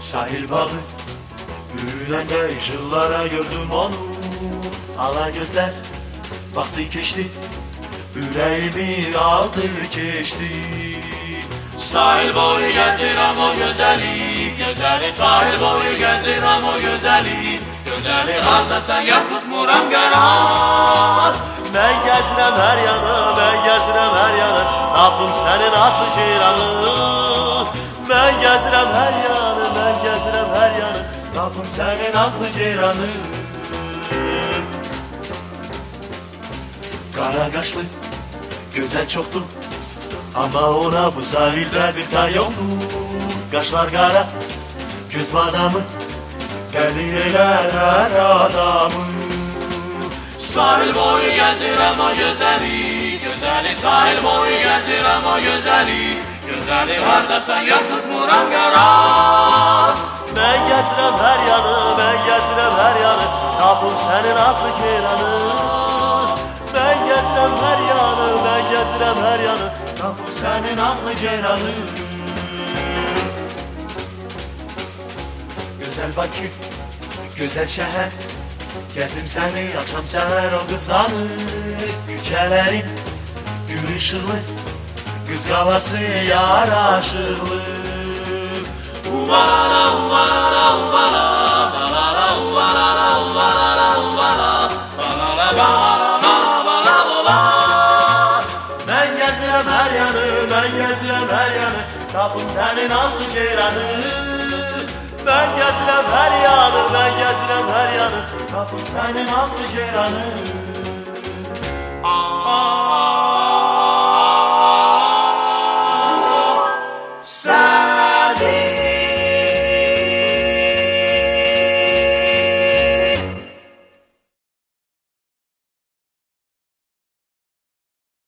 Sahil balı. Büyülende yıllara gördüm onu. Ala gözler Baktı geçti Yüreğimi aldı geçti Sahil boyu gezirem o güzeli Güzeli. Sahil boyu gezirem o güzeli Güzeli. Halda sen yakıtmuram karar Ben gezirem her yanı Ben gezirem her yanı. Tapım senin aslı şiranı Mən gəzirəm hər yanı, mən gəzirəm hər yanı. Tapım səni nazlı ceyranı. Qara qaşlı, gözəl çoxdur. Amma ona bu zavirdə bir tər yoxdur. Qaşlar qara, göz badamı Deli elərər adamı. Sahil boyu gəzirəm o gözəli Gözəli. Sahil boyu gəzirəm o gözəli. Güzeli harda sen yakıp muram karar Ben gezirem her yanı Ben gezirem her yanı. Tapım senin aslı çeyranı. Ben gezirem her yanı Ben gezirem her yanı. Tapım senin aslı ceyranı Güzel Bakü Güzel şehir. Gezdim seni akşam seher o kızanı. Küçelerin gür ışıklı Güz galası yaraşıklı Uvalala uvalala uvala Balala uvalala uvalala uvala Balala balala bala bala bala Ben gezirem her yanı ben gezirem her yanı Tapım senin altı ceyranı Ben gezirem her yanı ben gezirem her yanı Tapım senin altı ceyranı